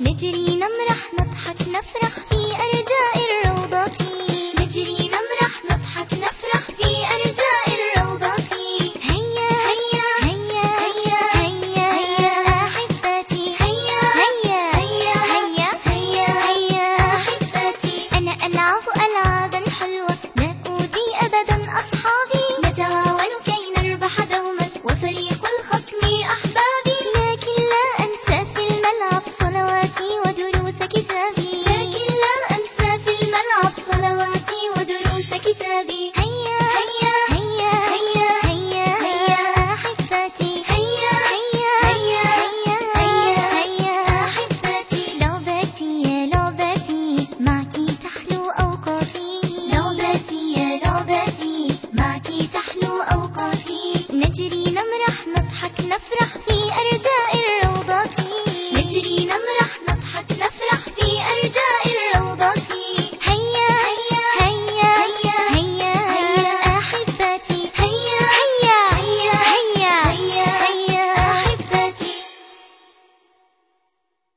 نجري نمرح نضحك نفرح في كتابي هيا هيا هيا هيا هيا هيا أحبتي هيا هيا هيا هيا هيا هيا أحبتي لعبتي يا لعبتي تحلو أوقاتي لعبتي يا لعبتي تحلو أوقاتي نجري